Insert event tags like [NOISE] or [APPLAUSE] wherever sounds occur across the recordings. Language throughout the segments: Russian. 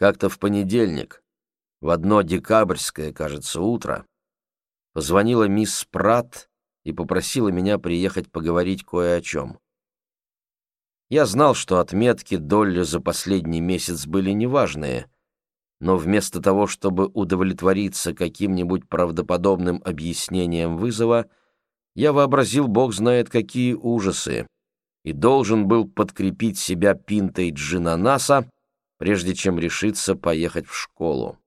Как-то в понедельник, в одно декабрьское, кажется, утро, позвонила мисс Пратт и попросила меня приехать поговорить кое о чем. Я знал, что отметки Долли за последний месяц были неважные, но вместо того, чтобы удовлетвориться каким-нибудь правдоподобным объяснением вызова, я вообразил бог знает какие ужасы и должен был подкрепить себя пинтой джинанаса, прежде чем решиться поехать в школу.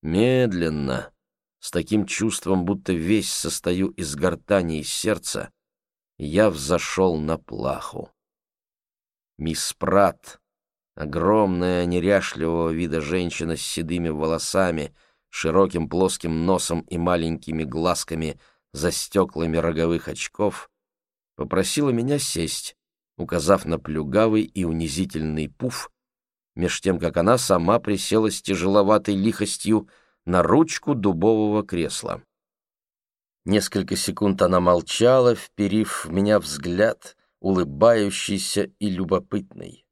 Медленно, с таким чувством, будто весь состою из гортани и сердца, я взошел на плаху. Мисс Пратт, огромная неряшливого вида женщина с седыми волосами, широким плоским носом и маленькими глазками за стеклами роговых очков, попросила меня сесть, указав на плюгавый и унизительный пуф, меж тем, как она сама присела с тяжеловатой лихостью на ручку дубового кресла. Несколько секунд она молчала, вперив в меня взгляд, улыбающийся и любопытный.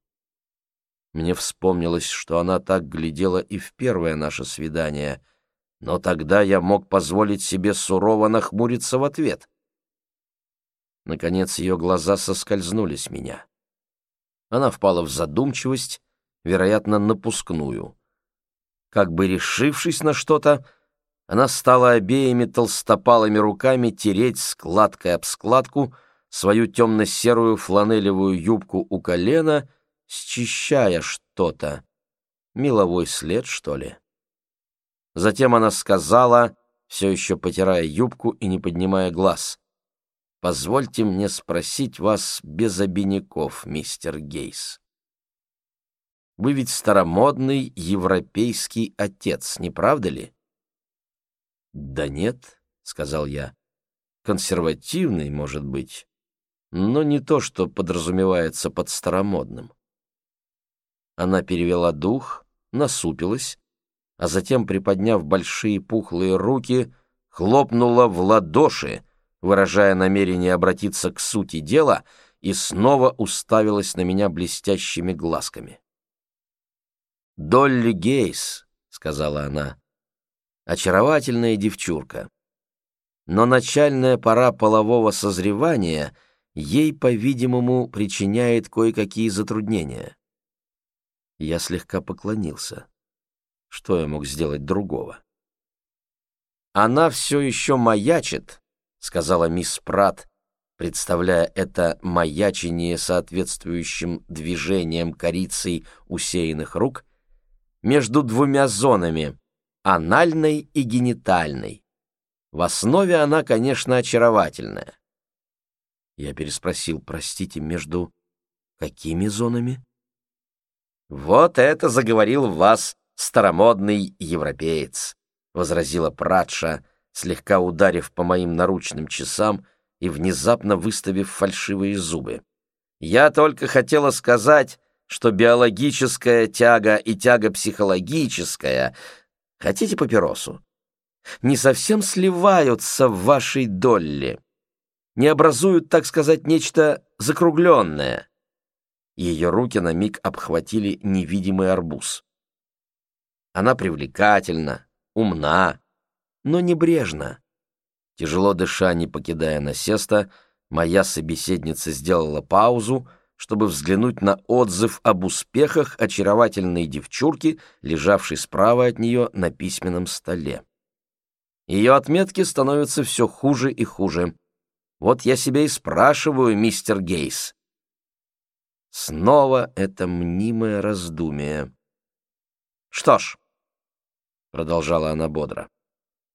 Мне вспомнилось, что она так глядела и в первое наше свидание, но тогда я мог позволить себе сурово нахмуриться в ответ. Наконец ее глаза соскользнули с меня. Она впала в задумчивость, вероятно, напускную. Как бы решившись на что-то, она стала обеими толстопалыми руками тереть складкой об складку свою темно-серую фланелевую юбку у колена, счищая что-то. Меловой след, что ли? Затем она сказала, все еще потирая юбку и не поднимая глаз, «Позвольте мне спросить вас без обиняков, мистер Гейс. Вы ведь старомодный европейский отец, не правда ли?» «Да нет», — сказал я. «Консервативный, может быть, но не то, что подразумевается под старомодным». Она перевела дух, насупилась, а затем, приподняв большие пухлые руки, хлопнула в ладоши, выражая намерение обратиться к сути дела, и снова уставилась на меня блестящими глазками. «Долли Гейс», — сказала она, очаровательная девчурка. Но начальная пора полового созревания ей, по-видимому, причиняет кое-какие затруднения. Я слегка поклонился. Что я мог сделать другого? «Она все еще маячит», — сказала мисс Пратт, представляя это маячение соответствующим движением корицей усеянных рук, между двумя зонами анальной и генитальной. В основе она, конечно, очаровательная. Я переспросил, простите, между какими зонами? Вот это заговорил вас старомодный европеец, возразила Пратша, слегка ударив по моим наручным часам и внезапно выставив фальшивые зубы. Я только хотела сказать, что биологическая тяга и тяга психологическая Хотите папиросу? Не совсем сливаются в вашей долле. Не образуют, так сказать, нечто закругленное. Ее руки на миг обхватили невидимый арбуз. Она привлекательна, умна, но небрежна. Тяжело дыша, не покидая насеста, моя собеседница сделала паузу, чтобы взглянуть на отзыв об успехах очаровательной девчурки, лежавшей справа от нее на письменном столе. Ее отметки становятся все хуже и хуже. Вот я себя и спрашиваю, мистер Гейс. Снова это мнимое раздумие. «Что ж», — продолжала она бодро, —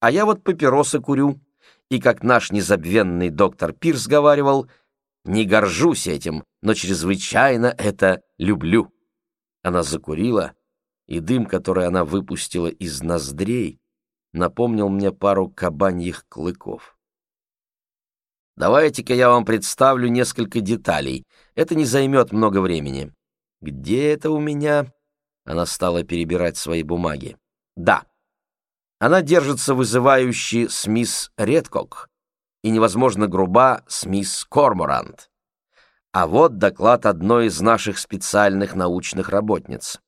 «а я вот папиросы курю, и, как наш незабвенный доктор Пирс говаривал, — не горжусь этим, но чрезвычайно это люблю». Она закурила, и дым, который она выпустила из ноздрей, напомнил мне пару кабаньих клыков. «Давайте-ка я вам представлю несколько деталей. Это не займет много времени. Где это у меня?» Она стала перебирать свои бумаги. «Да. Она держится вызывающе с мисс Редкок, и невозможно груба с мисс Корморант. А вот доклад одной из наших специальных научных работниц.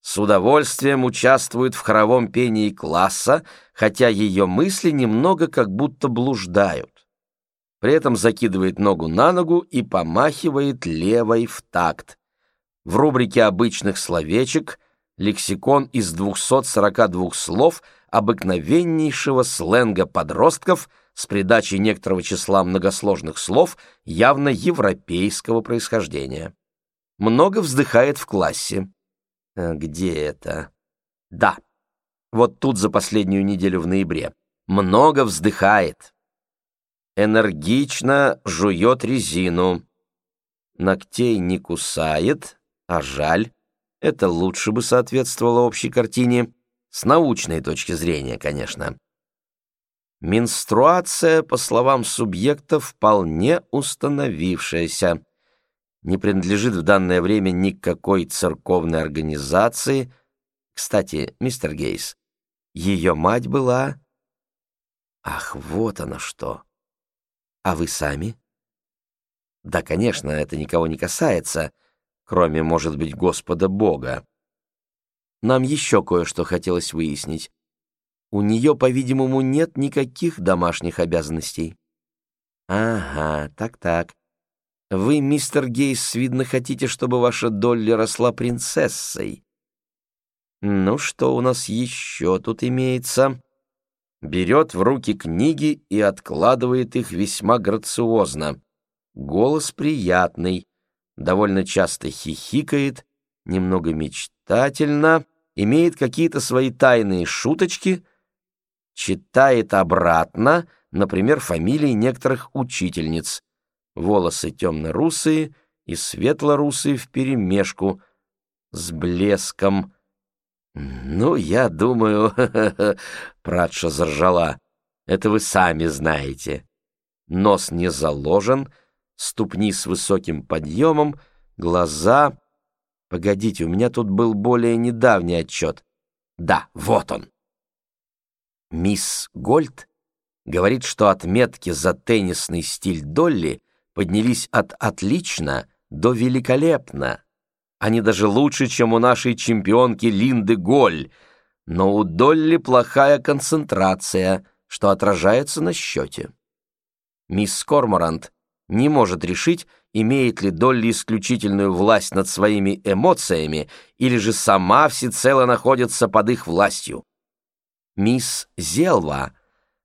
с удовольствием участвует в хоровом пении класса, хотя ее мысли немного как будто блуждают. При этом закидывает ногу на ногу и помахивает левой в такт. В рубрике обычных словечек лексикон из 242 слов обыкновеннейшего сленга подростков с придачей некоторого числа многосложных слов явно европейского происхождения. Много вздыхает в классе. Э, где это? Да, вот тут за последнюю неделю в ноябре. Много вздыхает. Энергично жует резину. Ногтей не кусает, а жаль. Это лучше бы соответствовало общей картине. С научной точки зрения, конечно. Менструация, по словам субъекта, вполне установившаяся не принадлежит в данное время никакой церковной организации. Кстати, мистер Гейс, ее мать была... Ах, вот она что! А вы сами? Да, конечно, это никого не касается, кроме, может быть, Господа Бога. Нам еще кое-что хотелось выяснить. У нее, по-видимому, нет никаких домашних обязанностей. Ага, так-так. Вы, мистер Гейс, видно, хотите, чтобы ваша Долли росла принцессой. Ну, что у нас еще тут имеется? Берет в руки книги и откладывает их весьма грациозно. Голос приятный, довольно часто хихикает, немного мечтательно, имеет какие-то свои тайные шуточки, читает обратно, например, фамилии некоторых учительниц волосы темно-русые и светло-русые вперемешку, с блеском. «Ну, я думаю...» [LAUGHS] — Пратша заржала. «Это вы сами знаете. Нос не заложен, ступни с высоким подъемом, глаза... Погодите, у меня тут был более недавний отчет. Да, вот он. Мисс Гольд говорит, что отметки за теннисный стиль Долли поднялись от «отлично» до «великолепно». Они даже лучше, чем у нашей чемпионки Линды Голь, но у Долли плохая концентрация, что отражается на счете. Мисс Корморант не может решить, имеет ли Долли исключительную власть над своими эмоциями или же сама всецело находится под их властью. Мисс Зелва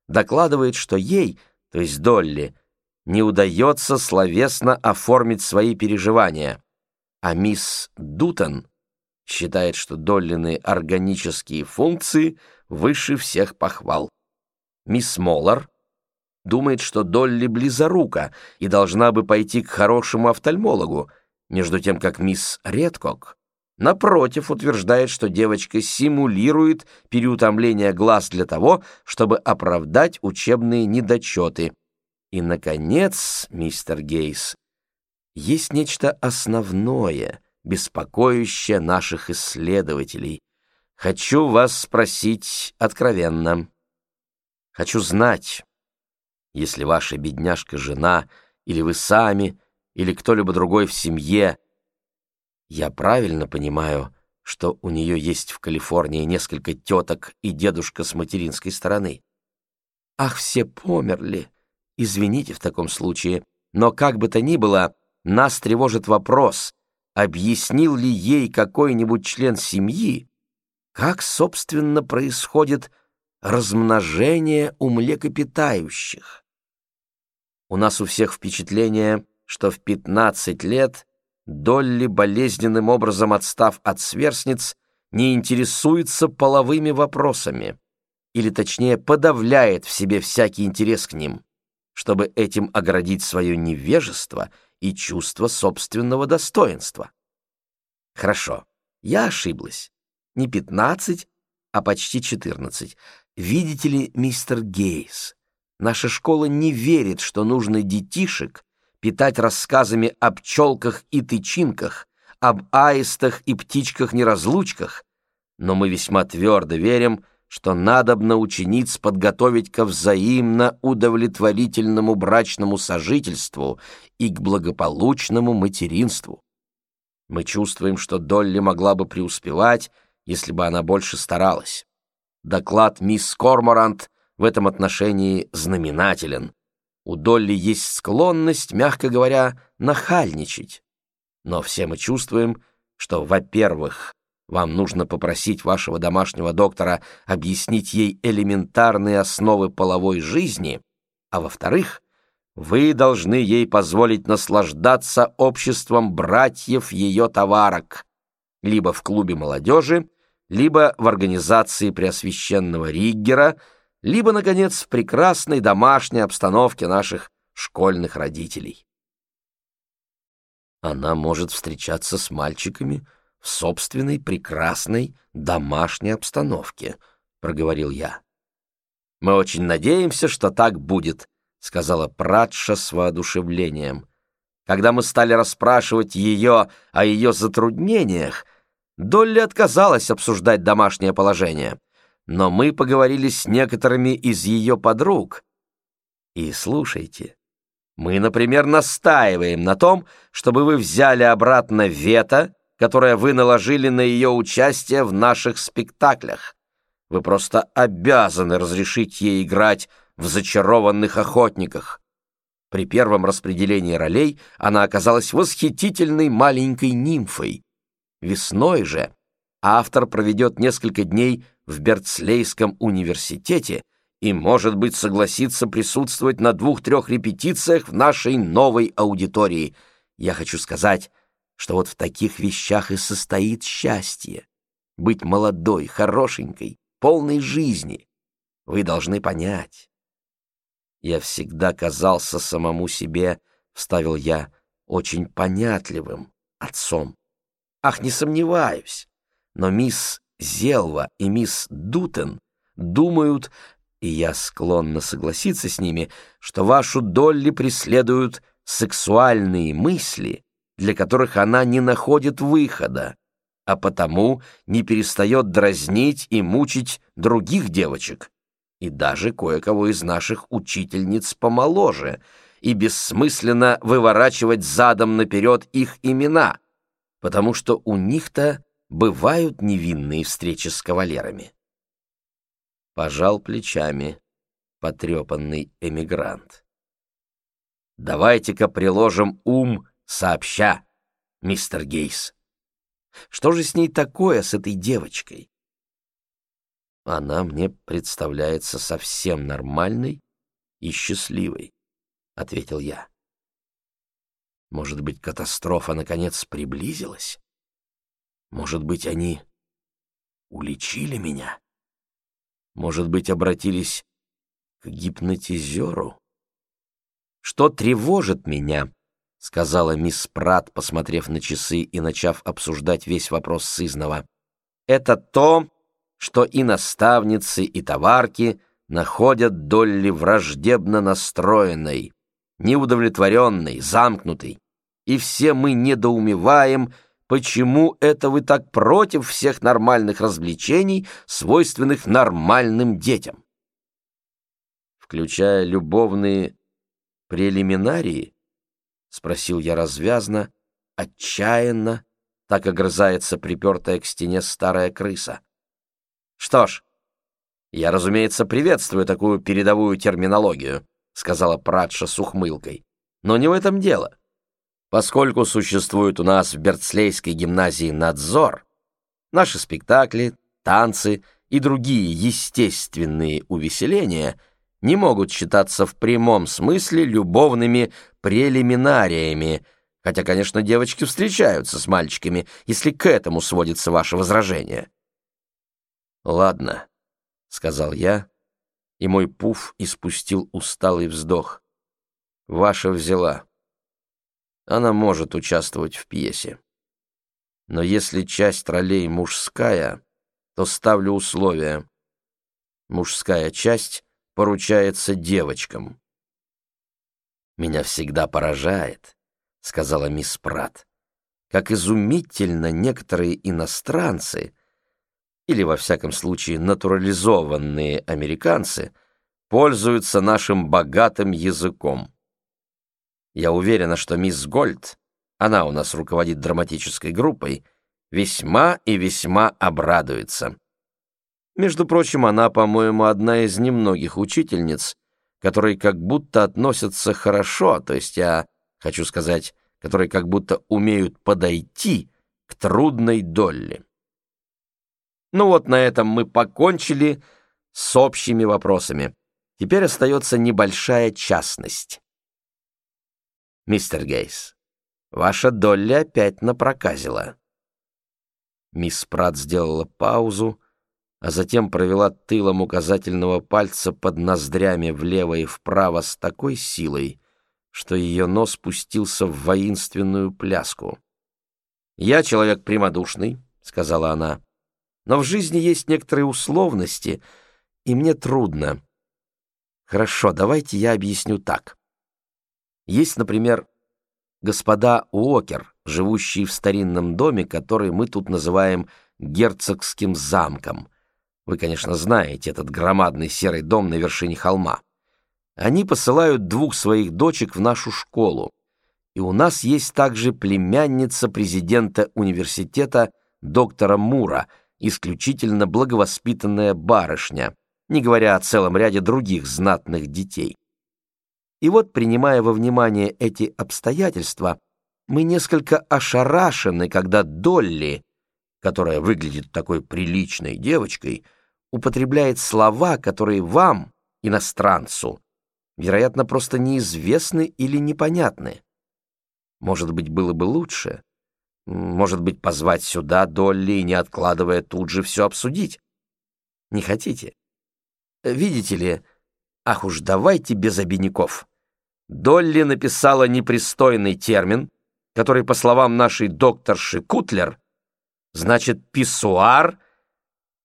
докладывает, что ей, то есть Долли, не удается словесно оформить свои переживания, а мисс Дутон считает, что Доллины органические функции выше всех похвал. Мисс Моллар думает, что Долли близорука и должна бы пойти к хорошему офтальмологу, между тем как мисс Редкок напротив утверждает, что девочка симулирует переутомление глаз для того, чтобы оправдать учебные недочеты – и, наконец, мистер Гейс, есть нечто основное, беспокоящее наших исследователей. Хочу вас спросить откровенно. Хочу знать, если ваша бедняжка-жена, или вы сами, или кто-либо другой в семье, я правильно понимаю, что у нее есть в Калифорнии несколько теток и дедушка с материнской стороны. Ах, все померли! Извините в таком случае, но как бы то ни было, нас тревожит вопрос, объяснил ли ей какой-нибудь член семьи, как, собственно, происходит размножение у млекопитающих. У нас у всех впечатление, что в 15 лет Долли, болезненным образом отстав от сверстниц, не интересуется половыми вопросами, или точнее подавляет в себе всякий интерес к ним чтобы этим оградить свое невежество и чувство собственного достоинства. Хорошо, я ошиблась. Не пятнадцать, а почти четырнадцать. Видите ли, мистер Гейс, наша школа не верит, что нужно детишек питать рассказами о пчелках и тычинках, об аистах и птичках-неразлучках, но мы весьма твердо верим, что надобно учениц подготовить ко взаимно удовлетворительному брачному сожительству и к благополучному материнству. Мы чувствуем, что Долли могла бы преуспевать, если бы она больше старалась. Доклад мисс Корморант в этом отношении знаменателен. У Долли есть склонность, мягко говоря, нахальничать. Но все мы чувствуем, что, во-первых, вам нужно попросить вашего домашнего доктора объяснить ей элементарные основы половой жизни, а во-вторых, вы должны ей позволить наслаждаться обществом братьев ее товарок, либо в клубе молодежи, либо в организации Преосвященного Риггера, либо, наконец, в прекрасной домашней обстановке наших школьных родителей. Она может встречаться с мальчиками в собственной прекрасной домашней обстановке, проговорил я. Мы очень надеемся, что так будет, сказала Пратша с воодушевлением. Когда мы стали расспрашивать ее о ее затруднениях, Долли отказалась обсуждать домашнее положение, но мы поговорили с некоторыми из ее подруг. И слушайте, мы, например, настаиваем на том, чтобы вы взяли обратно вето, которое вы наложили на ее участие в наших спектаклях. Вы просто обязаны разрешить ей играть в «Зачарованных охотниках». При первом распределении ролей она оказалась восхитительной маленькой нимфой. Весной же автор проведет несколько дней в Берцлейском университете и, может быть, согласится присутствовать на двух-трех репетициях в нашей новой аудитории. Я хочу сказать, что вот в таких вещах и состоит счастье. Быть молодой, хорошенькой, полной жизни. Вы должны понять. Я всегда казался самому себе, вставил я, очень понятливым отцом. Ах, не сомневаюсь. Но мисс Зелва и мисс Дутен думают, и я склонна согласиться с ними, что вашу Долли преследуют сексуальные мысли, для которых она не находит выхода, а потому не перестает дразнить и мучить других девочек и даже кое-кого из наших учительниц помоложе, и бессмысленно выворачивать задом наперед их имена, потому что у них-то бывают невинные встречи с кавалерами. Пожал плечами потрепанный эмигрант. Давайте-ка приложим ум сообща, мистер Гейс. Что же с ней такое, с этой девочкой? она мне представляется совсем нормальной и счастливой, — ответил я. Может быть, катастрофа наконец приблизилась? Может быть, они уличили меня? Может быть, обратились к гипнотизеру? Что тревожит меня, — сказала мисс Прат, посмотрев на часы и начав обсуждать весь вопрос сызнова, — это то, что и наставницы, и товарки находят Долли враждебно настроенной, неудовлетворенной, замкнутой. И все мы недоумеваем, почему это вы так против всех нормальных развлечений, свойственных нормальным детям. Включая любовные прелиминарии, спросил я развязно, отчаянно, так огрызается припертая к стене старая крыса. Что ж, я, разумеется, приветствую такую передовую терминологию, сказала Пратша с ухмылкой. Но не в этом дело. Поскольку существует у нас в Берцлейской гимназии надзор, наши спектакли, танцы и другие естественные увеселения не могут считаться в прямом смысле любовными прелиминариями, хотя, конечно, девочки встречаются с мальчиками, если к этому сводится ваше возражение. «Ладно», — сказал я, и мой пуф испустил усталый вздох. «Ваша взяла. Она может участвовать в пьесе. Но если часть ролей мужская, то ставлю условия. Мужская часть поручается девочкам». «Меня всегда поражает», — сказала мисс Прат, «как изумительно некоторые иностранцы — или, во всяком случае, натурализованные американцы, пользуются нашим богатым языком. Я уверена, что мисс Гольд, она у нас руководит драматической группой, весьма и весьма обрадуется. Между прочим, она, по-моему, одна из немногих учительниц, которые как будто относятся хорошо, то есть я хочу сказать, которые как будто умеют подойти к трудной Долли. Ну вот на этом мы покончили с общими вопросами. Теперь остается небольшая частность. Мистер Гейс, ваша Долли опять напроказила. Мисс Пратт сделала паузу, а затем провела тылом указательного пальца под ноздрями влево и вправо с такой силой, что ее нос пустился в воинственную пляску. «Я человек прямодушный», — сказала она, — «но в жизни есть некоторые условности, и мне трудно. Хорошо, давайте я объясню так. Есть, например, господа Уокер, живущие в старинном доме, который мы тут называем герцогским замком — вы, конечно, знаете этот громадный серый дом на вершине холма. Они посылают двух своих дочек в нашу школу. И у нас есть также племянница президента университета доктора Мура, исключительно благовоспитанная барышня, не говоря о целом ряде других знатных детей. И вот, принимая во внимание эти обстоятельства, мы несколько ошарашены, когда Долли, которая выглядит такой приличной девочкой, употребляет слова, которые вам, иностранцу, вероятно, просто неизвестны или непонятны. Может быть, было бы лучше, может быть, позвать сюда Долли не откладывая, тут же все обсудить. Не хотите? Видите ли, ах уж давайте без обиняков. Долли написала непристойный термин, который, по словам нашей докторши Кутлер, значит «писсуар»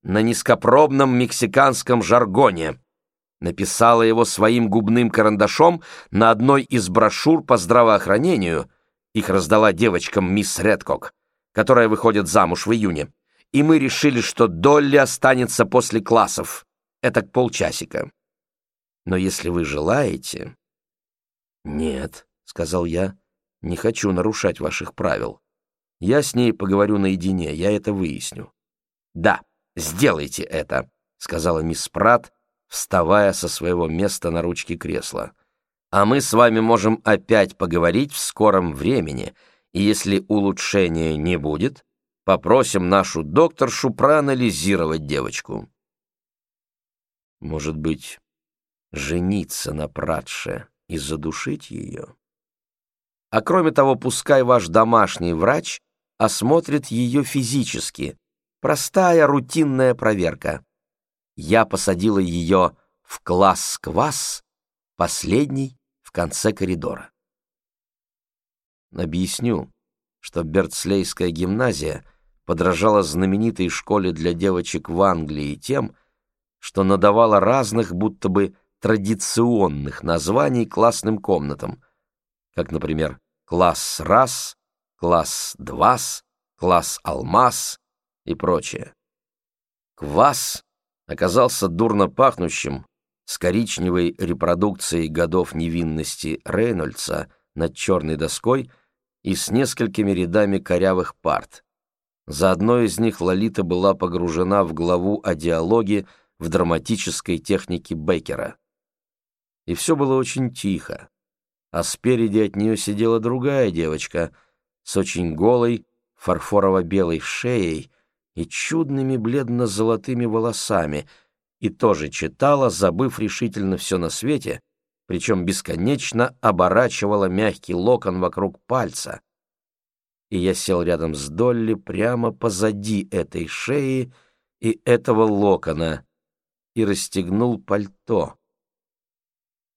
на низкопробном мексиканском жаргоне. Написала его своим губным карандашом на одной из брошюр по здравоохранению. Их раздала девочкам мисс Редкок, которая выходит замуж в июне. И мы решили, что Долли останется после классов. Это к полчасика. Но если вы желаете... Нет, — сказал я, — не хочу нарушать ваших правил. Я с ней поговорю наедине, я это выясню. Да, «Сделайте это», — сказала мисс Прат, вставая со своего места на ручке кресла. «А мы с вами можем опять поговорить в скором времени, и если улучшения не будет, попросим нашу докторшу проанализировать девочку». «Может быть, жениться на Пратше и задушить ее?» А кроме того, пускай ваш домашний врач осмотрит ее физически, Простая рутинная проверка. Я посадила ее в класс-квас, последний в конце коридора. Объясню, что Бертслейская гимназия подражала знаменитой школе для девочек в Англии тем, что надавала разных, будто бы традиционных названий классным комнатам, как, например, класс раз, класс двас, класс алмаз, и прочее. Квас оказался дурно пахнущим, с коричневой репродукцией годов невинности Рейнольдса над черной доской и с несколькими рядами корявых парт. За одной из них Лолита была погружена в главу о диалоге в драматической технике Беккера. И все было очень тихо, а спереди от нее сидела другая девочка с очень голой, фарфорово-белой шеей и чудными бледно-золотыми волосами, и тоже читала, забыв решительно все на свете, причем бесконечно оборачивала мягкий локон вокруг пальца. И я сел рядом с Долли прямо позади этой шеи и этого локона и расстегнул пальто.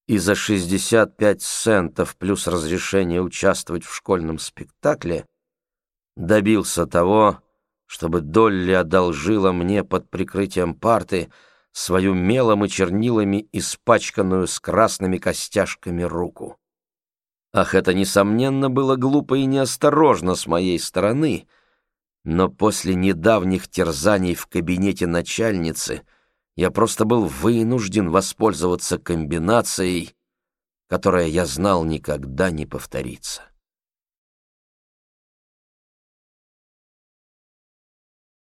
И за 65 центов плюс разрешение участвовать в школьном спектакле добился того, чтобы Долли одолжила мне под прикрытием парты свою мелом и чернилами испачканную с красными костяшками руку. Ах, это, несомненно, было глупо и неосторожно с моей стороны, но после недавних терзаний в кабинете начальницы я просто был вынужден воспользоваться комбинацией, которая, я знал, никогда не повторится.